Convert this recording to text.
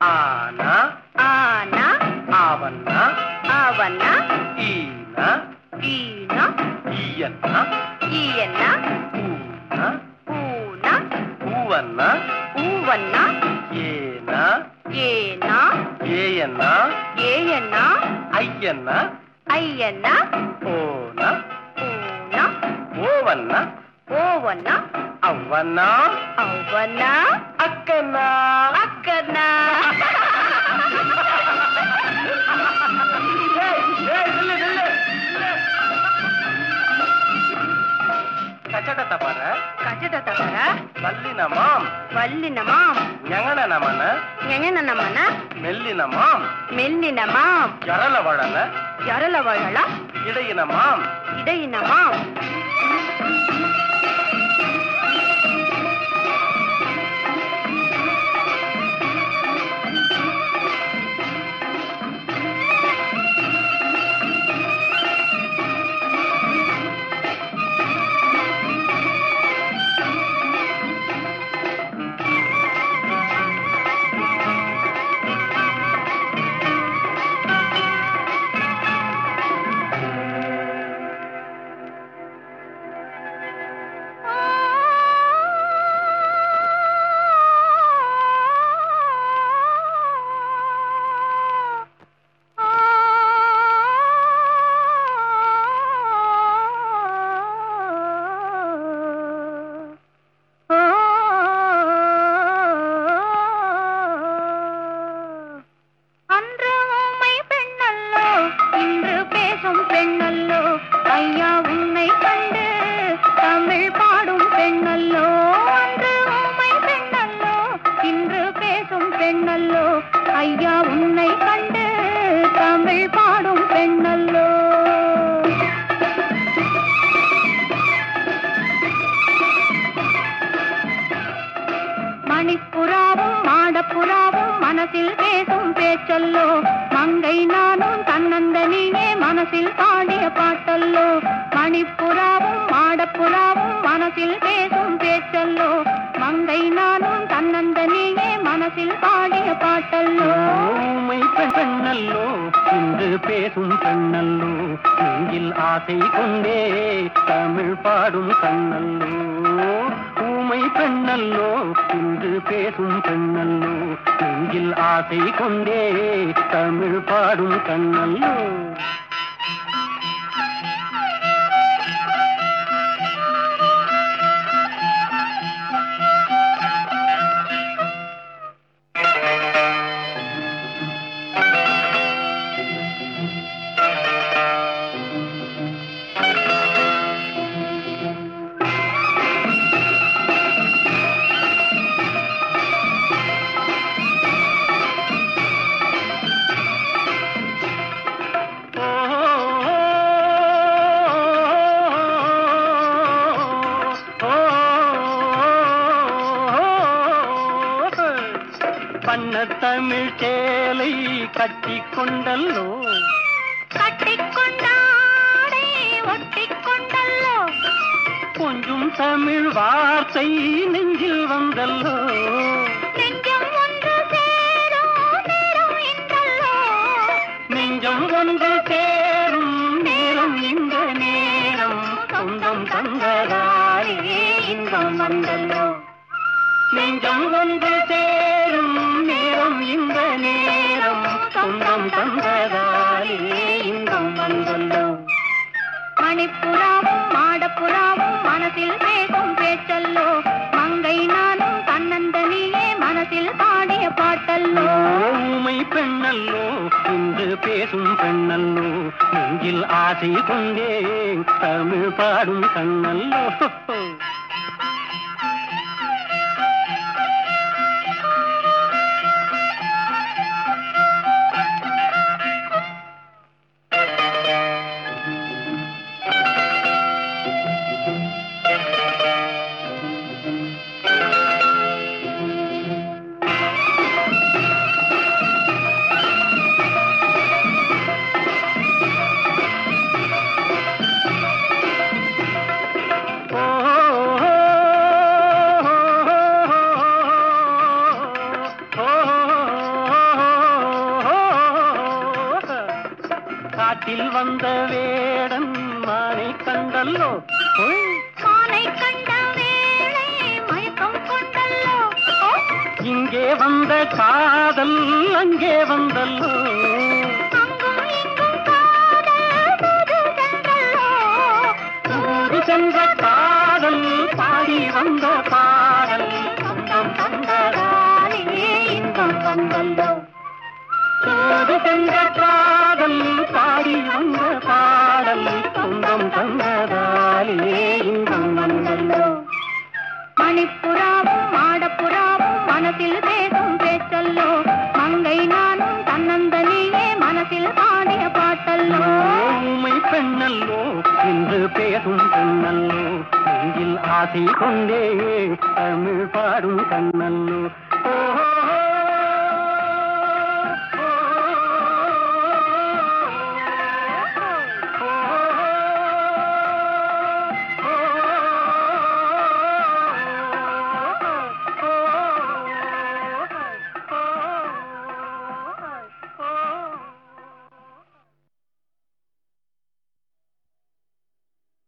ಆನ ಆನ ಆವನ್ನ ಅವನ ಈನ ಈನ ಈಯನ್ನ ಈಯನ್ನ ಊನ ಊನ ಹೂವನ್ನ ಹೂವನ್ನ ಏನ ಏನ ಏಯನ್ನ ಏಯನ್ನ ಅಯ್ಯನ್ನ ಅಯ್ಯನ್ನ ಓನ ಓನ ಓವನ್ನ ಓವನ್ನ ಅವ್ವನ್ನ ಅವನ அக்கண்ணா. அக்கண்ணா. கச்சடத்தை பாரு. கச்சடத்தை பாரு. வல்லினமாம் வல்லினமாம் ஞங்கனமான ஞங்கனமான மெல்லினமாம் மெல்லினமாம் ஜரல வழல ஜரல வழல இடையினமாம் இடையினமாம் பெண்ணல்லோ ஐயா உன்னை கண்டு தமிழ் பாடும் பெண்ணல்லோ. மணிப்புறாவும் மாடப்புறாவும் மனசில் பேசும் பேச்சல்லோ. மங்கை நானும் தன்னந்தனியே மனசில் பாடிய பாட்டல்லோ. மணிப்புறாவும் மாடப்பு மனசில் பாடிய பாட்டல்லோ. ஊமை பெண்ணல்லோ இன்று பேசும் பெண்ணல்லோ நெஞ்சில் ஆசை கொண்டே தமிழ் பாடும் கண்ணல்லோ. ஊமை பெண்ணல்லோ இன்று பேசும் பெண்ணல்லோ நெஞ்சில் ஆசை கொண்டே தமிழ் பாடும் கண்ணல்லோ. பண்ண தமிழ் சேலை கட்டி கொண்டல்லோ கட்டிக்கொண்டாடை ஒட்டிக்கொண்டல்லோ? கொஞ்சம் தமிழ் வார்த்தை நெஞ்சில் வந்தல்லோ? நெஞ்சம் ஒன்று சேரும் நேரம் இன்றல்லோ நெஞ்சம் ஒன்று சேரும் நேரம் இந்த நேரம். சொந்தம் தந்ததாலே இன்பம் வந்தல்லோ? நெஞ்சம் ஒன்று சேரும் பேசும் கண்ணல்லோ நெஞ்சில் ஆசை கொண்டே தமிழ் பாடும் கண்ணல்லோ. காட்டில் வந்த வேடன் மானை கண்டல்லோ? மானை கண்ட வேளை மயக்கம் கொண்டல்லோ இங்கே வந்த காதல் அங்கே வந்தல்லோ? சென்ற காதல் பாடி வந்த பாடல் சொந்தம் தந்ததாலே இன்பம் வந்தல்லோ? சென்ற காதல் காதல் பாடி வந்த பாடல் சொந்தம் தந்ததாலே இன்பம் வந்தல்லோ மணிப்புறாவும் மாடப்புறாவும் மனசில் பேசும் பேச்சல்லோ? மங்கை நானும் தன்னந்தனியே மனசில் பாடிய பாட்டல்லோ? ஊமை பெண்ணல்லோ என்று பேசும் பெண்ணல்லோ நெஞ்சில் ஆசை கொண்டே தமிழ் பாடும் கண்ணல்லோ? ஓஹோ